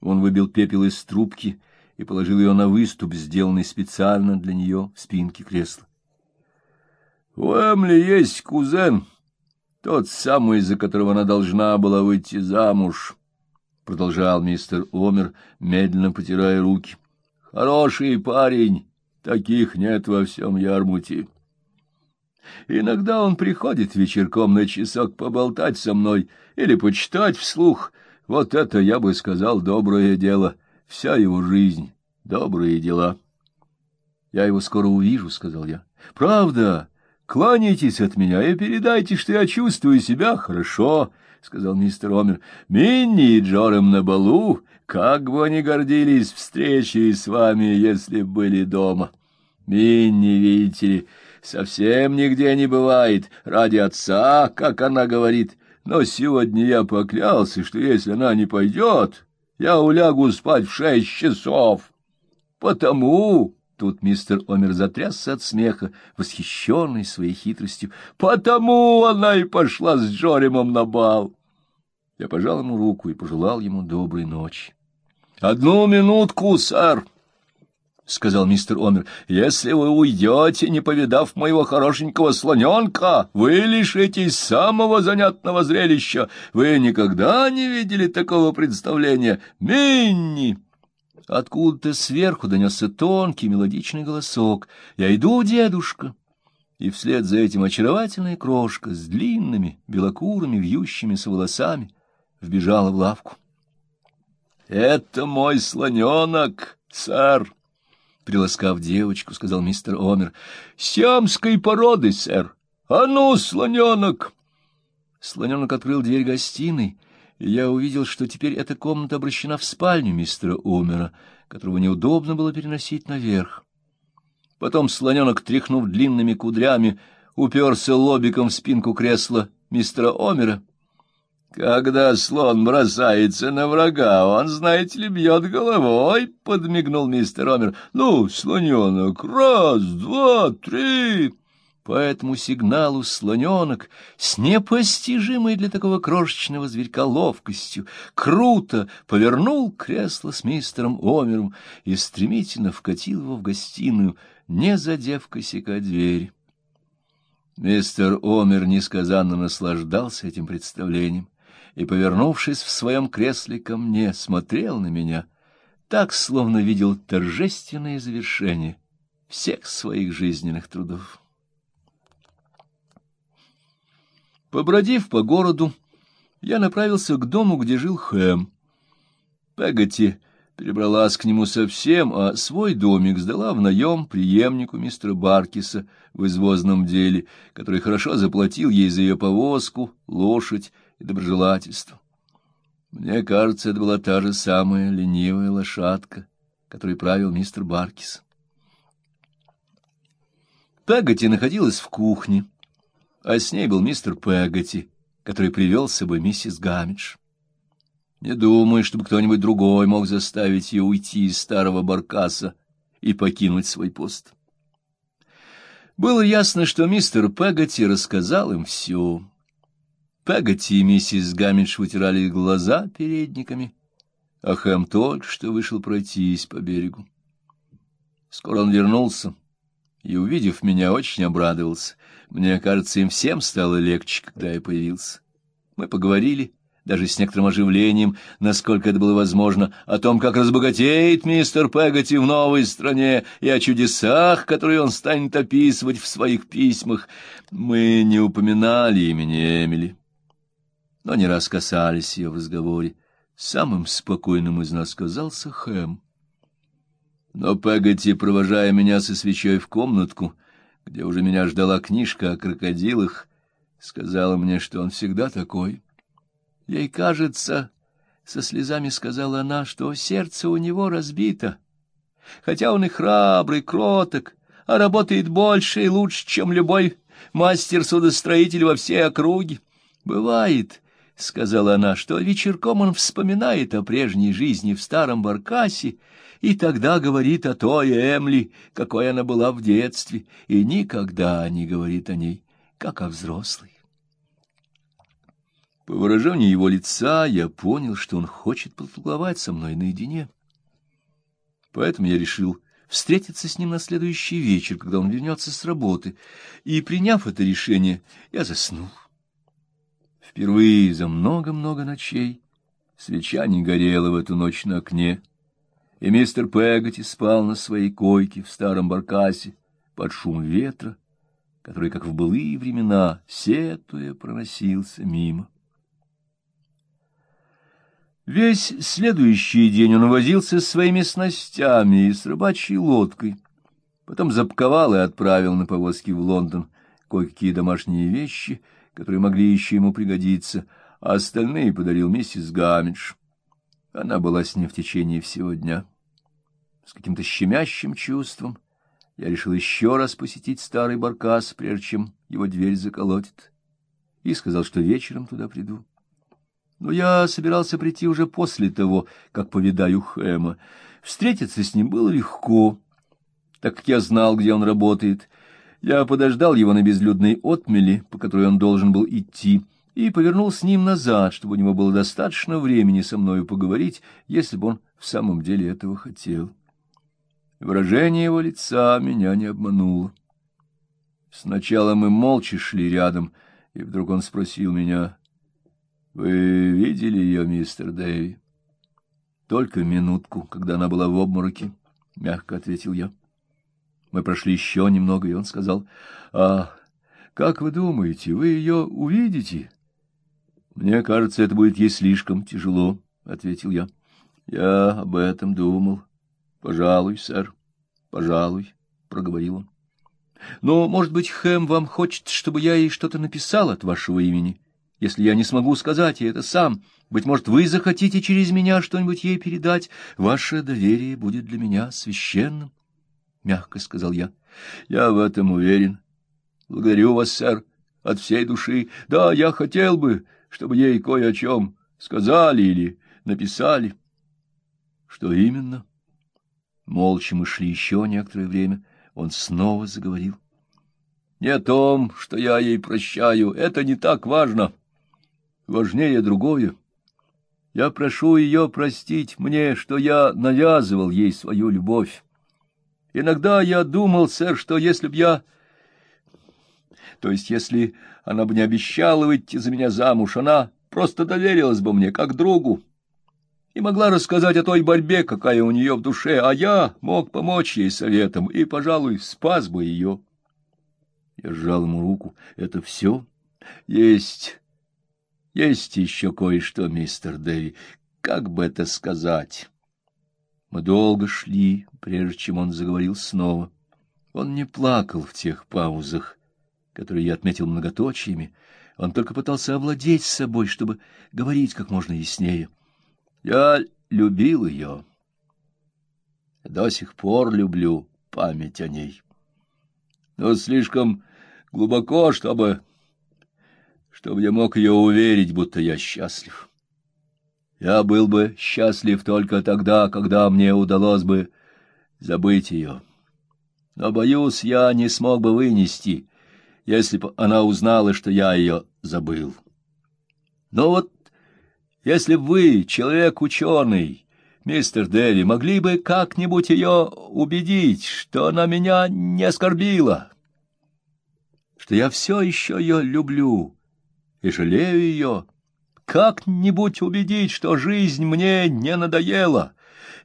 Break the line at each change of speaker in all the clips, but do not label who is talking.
Он выбил пепел из трубки и положил ее на выступ, сделанный специально для нее в спинке кресла. — У Эмли есть кузен, тот самый, из-за которого она должна была выйти замуж, — продолжал мистер Омер, медленно потирая руки. — Хороший парень, таких нет во всем Ярмуте. Иногда он приходит вечерком на часок поболтать со мной или почитать вслух. Вот это, я бы сказал, доброе дело. Вся его жизнь — добрые дела. — Я его скоро увижу, — сказал я. — Правда? Кланяйтесь от меня и передайте, что я чувствую себя хорошо, — сказал мистер Омер. — Минни и Джорем на балу, как бы они гордились встречей с вами, если были дома. Минни, видите ли, совсем нигде не бывает, ради отца, как она говорит. Но сегодня я поклялся, что если она не пойдет, я улягу спать в шесть часов. Потому... Тут мистер Омер затрясся от смеха, восхищенный своей хитростью. Потому она и пошла с Джоремом на бал. Я пожал ему руку и пожелал ему доброй ночи. — Одну минутку, сэр, — сказал мистер Омер. — Если вы уйдете, не повидав моего хорошенького слоненка, вы лишитесь самого занятного зрелища. Вы никогда не видели такого представления. Минни! Откуда-то сверху донесся тонкий мелодичный голосок. «Я иду, дедушка!» И вслед за этим очаровательная крошка с длинными, белокурыми, вьющимися волосами вбежала в лавку. «Это мой слоненок, сэр!» Приласкав девочку, сказал мистер Омер. «Сиамской породы, сэр! А ну, слоненок!» Слоненок открыл дверь гостиной, и я увидел, что теперь эта комната обращена в спальню мистера Омера, которого неудобно было переносить наверх. Потом слоненок, тряхнув длинными кудрями, уперся лобиком в спинку кресла мистера Омера. «Когда слон бросается на врага, он, знаете ли, бьет головой», — подмигнул мистер Омер. «Ну, слоненок, раз, два, три...» По этому сигналу слоненок с непостижимой для такого крошечного зверька ловкостью круто повернул кресло с мистером Омером и стремительно вкатил его в гостиную, не задев косяка двери. Мистер Омер несказанно наслаждался этим представлением и, повернувшись в своем кресле ко мне, смотрел на меня, так, словно видел торжественное завершение всех своих жизненных трудов. Побродив по городу, я направился к дому, где жил Хэм. Пегати перебралась к нему совсем, а свой домик сдала в наем преемнику мистера Баркиса в извозном деле, который хорошо заплатил ей за ее повозку, лошадь и доброжелательство. Мне кажется, это была та же самая ленивая лошадка, которой правил мистер Баркис. Пегати находилась в кухне а с ней был мистер Пегати, который привел с собой миссис Гамидж. Не думаю, чтобы кто-нибудь другой мог заставить ее уйти из старого баркаса и покинуть свой пост. Было ясно, что мистер Пегати рассказал им все. Пегати и миссис Гамидж вытирали глаза передниками, а Хэм только что вышел пройтись по берегу. Скоро он вернулся и, увидев меня, очень обрадовался. Мне кажется, им всем стало легче, когда я появился. Мы поговорили, даже с некоторым оживлением, насколько это было возможно, о том, как разбогатеет мистер Пегати в новой стране и о чудесах, которые он станет описывать в своих письмах. Мы не упоминали имени Эмили, но не раз касались ее в разговоре. Самым спокойным из нас казался Хэм. Но Пегати, провожая меня со свечой в комнатку, где уже меня ждала книжка о крокодилах, сказала мне, что он всегда такой. Ей кажется, со слезами сказала она, что сердце у него разбито, хотя он и храбрый, кроток, а работает больше и лучше, чем любой мастер-судостроитель во всей округе. Бывает, — сказала она, — что вечерком он вспоминает о прежней жизни в старом баркасе, и тогда говорит о той Эмли, какой она была в детстве, и никогда не говорит о ней, как о взрослой. По выражению его лица я понял, что он хочет потолковать со мной наедине. Поэтому я решил встретиться с ним на следующий вечер, когда он вернется с работы, и, приняв это решение, я заснул. Впервые за много-много ночей свеча не горела в эту ночь на окне, и мистер Пегати спал на своей койке в старом баркасе под шум ветра, который, как в былые времена, сетуя, проносился мимо. Весь следующий день он возился с своими снастями и с рыбачьей лодкой. Потом запаковал и отправил на повозки в Лондон кое-какие домашние вещи, которые могли еще ему пригодиться, а остальные подарил миссис Гамидж. Она была с ним в течение всего дня. С каким-то щемящим чувством я решил еще раз посетить старый баркас, прежде чем его дверь заколотит, и сказал, что вечером туда приду. Но я собирался прийти уже после того, как повидаю Хэма. Встретиться с ним было легко, так как я знал, где он работает. Я подождал его на безлюдной отмели, по которой он должен был идти, и повернул с ним назад, чтобы у него было достаточно времени со мною поговорить, если бы он в самом деле этого хотел. Выражение его лица меня не обмануло. Сначала мы молча шли рядом, и вдруг он спросил меня: вы видели ее, мистер Дэви? Только минутку, когда она была в обмороке, мягко ответил я. Мы прошли еще немного, и он сказал: "А как вы думаете, вы ее увидите?" Мне кажется, это будет ей слишком тяжело, ответил я. Я об этом думал. Пожалуй, сэр. Пожалуй, проговорил он. Но, может быть, Хэм вам хочет, чтобы я ей что-то написал от вашего имени? Если я не смогу сказать ей это сам, быть может, вы захотите через меня что-нибудь ей передать. Ваше доверие будет для меня священным, — мягко сказал я. — Я в этом уверен. Благодарю вас, сэр, от всей души. Да, я хотел бы, чтобы ей кое о чем сказали или написали. — Что именно? Молча мы шли еще некоторое время. Он снова заговорил. — Не о том, что я ей прощаю, это не так важно. — важнее другое. Я прошу ее простить мне, что я навязывал ей свою любовь. Иногда я думал, сэр, что если б я... То есть, если она бы не обещала выйти за меня замуж, она просто доверилась бы мне, как другу, и могла рассказать о той борьбе, какая у нее в душе, а я мог помочь ей советом и, пожалуй, спас бы ее. Я сжал ему руку. Это все? Есть есть еще кое-что, мистер Дэви. Как бы это сказать? Мы долго шли, прежде чем он заговорил снова. Он не плакал в тех паузах, которые я отметил многоточиями. Он только пытался овладеть собой, чтобы говорить как можно яснее. Я любил ее. До сих пор люблю память о ней. Но слишком глубоко, чтобы чтобы я мог ее уверить, будто я счастлив. Я был бы счастлив только тогда, когда мне удалось бы забыть ее. Но, боюсь, я не смог бы вынести, если бы она узнала, что я ее забыл. Но вот если бы вы, человек ученый, мистер Дерри, могли бы как-нибудь ее убедить, что она меня не оскорбила, что я все еще ее люблю, и жалею ее. Как-нибудь убедить, что жизнь мне не надоела,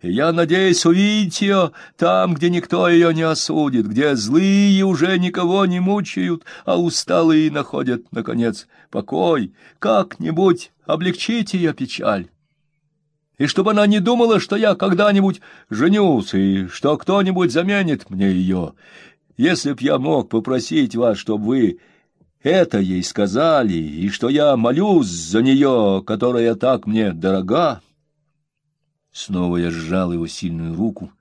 и я надеюсь увидеть ее там, где никто ее не осудит, где злые уже никого не мучают, а усталые находят, наконец, покой, как-нибудь облегчить ее печаль. И чтобы она не думала, что я когда-нибудь женюсь, и что кто-нибудь заменит мне ее. Если б я мог попросить вас, чтобы вы это ей сказали, и что я молюсь за нее, которая так мне дорога. Снова я сжал его сильную руку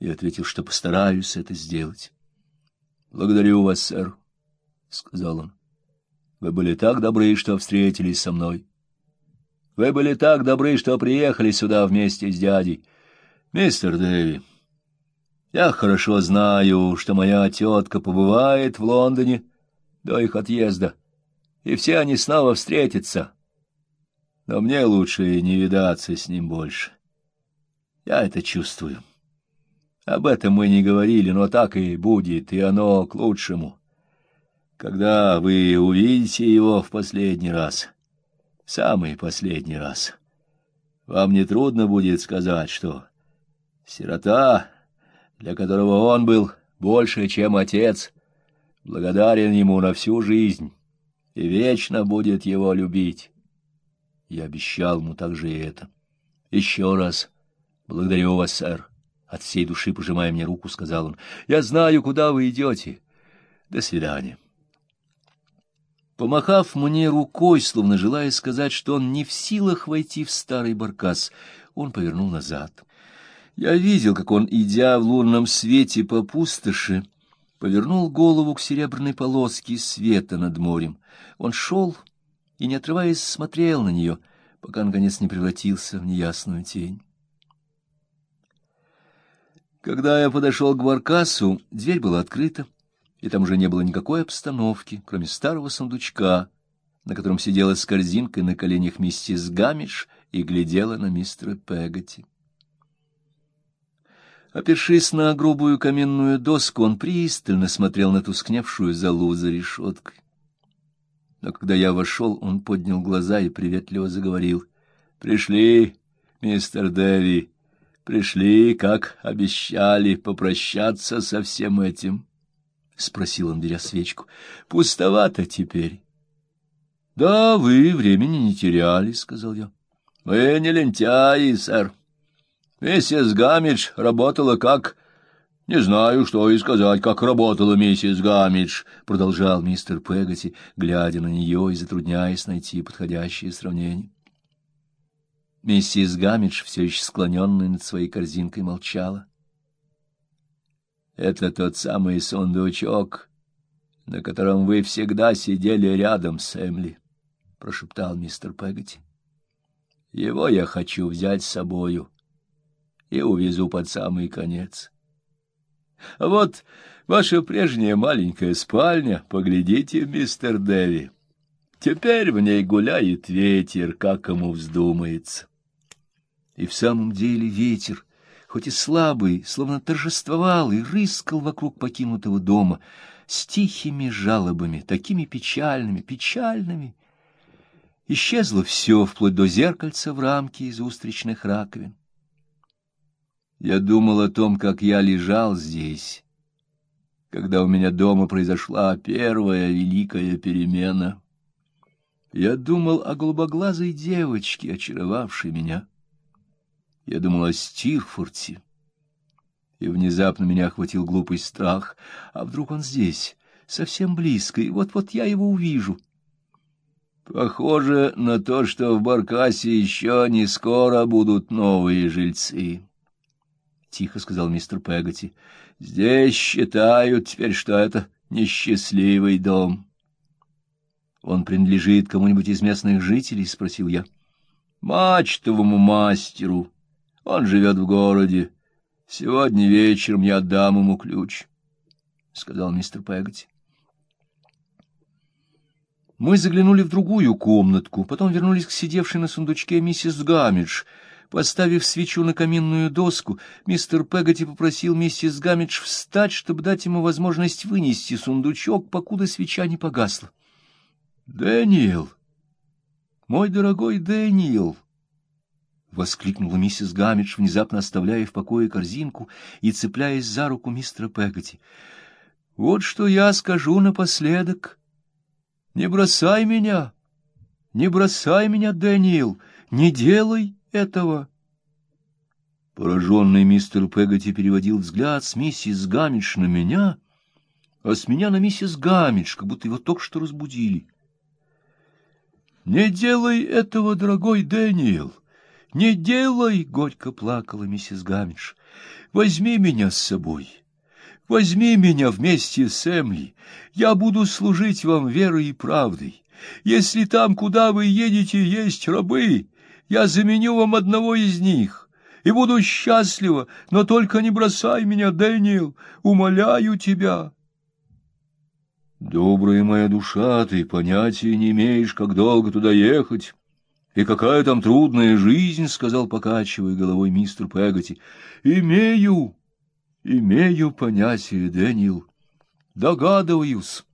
и ответил, что постараюсь это сделать. — Благодарю вас, сэр, — сказал он. — Вы были так добры, что встретились со мной. Вы были так добры, что приехали сюда вместе с дядей. Мистер Дэви, я хорошо знаю, что моя тетка побывает в Лондоне, — до их отъезда, и все они снова встретятся. но мне лучше не видаться с ним больше. Я это чувствую. Об этом мы не говорили, но так и будет, и оно к лучшему. Когда вы увидите его в последний раз, самый последний раз, вам не трудно будет сказать, что сирота, для которого он был больше, чем отец, благодарен ему на всю жизнь и вечно будет его любить. Я обещал ему также и это. Еще раз благодарю вас, сэр. От всей души, пожимая мне руку, сказал он. Я знаю, куда вы идете. До свидания. Помахав мне рукой, словно желая сказать, что он не в силах войти в старый баркас, он повернул назад. Я видел, как он, идя в лунном свете по пустоши, повернул голову к серебряной полоске света над морем. Он шел и, не отрываясь, смотрел на нее, пока, наконец, не превратился в неясную тень. Когда я подошел к баркасу, дверь была открыта, и там уже не было никакой обстановки, кроме старого сундучка, на котором сидела с корзинкой на коленях миссис Гамиш и глядела на мистера Пегати. Опершись на грубую каменную доску, он пристально смотрел на тускневшую залу за решеткой. Но когда я вошел, он поднял глаза и приветливо заговорил. — Пришли, мистер Дэви, пришли, как обещали, попрощаться со всем этим. — спросил он, беря свечку. — Пустовато теперь. — Да, вы времени не теряли, — сказал я. — Мы не лентяи, сэр. Миссис Гамидж работала как... Не знаю, что и сказать, как работала миссис Гамидж, продолжал мистер Пегати, глядя на нее и затрудняясь найти подходящее сравнение. Миссис Гамидж, все еще склоненная над своей корзинкой, молчала. Это тот самый сундучок, на котором вы всегда сидели рядом с Эмли, прошептал мистер Пегати. Его я хочу взять с собою и увезу под самый конец. А вот ваша прежняя маленькая спальня, поглядите, мистер Дэви. Теперь в ней гуляет ветер, как ему вздумается. И в самом деле ветер, хоть и слабый, словно торжествовал и рыскал вокруг покинутого дома с тихими жалобами, такими печальными, печальными. Исчезло все, вплоть до зеркальца в рамке из устричных раковин. Я думал о том, как я лежал здесь, когда у меня дома произошла первая великая перемена. Я думал о голубоглазой девочке, очаровавшей меня. Я думал о Стирфорте. И внезапно меня охватил глупый страх. А вдруг он здесь, совсем близко, и вот-вот я его увижу. Похоже на то, что в Баркасе еще не скоро будут новые жильцы тихо сказал мистер Пегати. Здесь считают теперь, что это несчастливый дом. Он принадлежит кому-нибудь из местных жителей, спросил я. Мачтовому мастеру. Он живет в городе. Сегодня вечером я отдам ему ключ, сказал мистер Пегати. Мы заглянули в другую комнатку, потом вернулись к сидевшей на сундучке миссис Гамидж — Поставив свечу на каминную доску, мистер Пегати попросил миссис Гамидж встать, чтобы дать ему возможность вынести сундучок, покуда свеча не погасла. — Дэниел! Мой дорогой Дэниел! — воскликнула миссис Гамидж, внезапно оставляя в покое корзинку и цепляясь за руку мистера Пегати. — Вот что я скажу напоследок. Не бросай меня! Не бросай меня, Дэниел! Не делай этого. Пораженный мистер Пегати переводил взгляд с миссис Гамидж на меня, а с меня на миссис Гамидж, как будто его только что разбудили. «Не делай этого, дорогой Дэниел! Не делай!» — горько плакала миссис Гамидж. «Возьми меня с собой!» Возьми меня вместе с Эмли. Я буду служить вам верой и правдой. Если там, куда вы едете, есть рабы, я заменю вам одного из них и буду счастлива, но только не бросай меня, Дэниел, умоляю тебя. Добрая моя душа, ты понятия не имеешь, как долго туда ехать. И какая там трудная жизнь, — сказал, покачивая головой мистер Пегати. — Имею, имею понятие, Дэниел. Догадываюсь.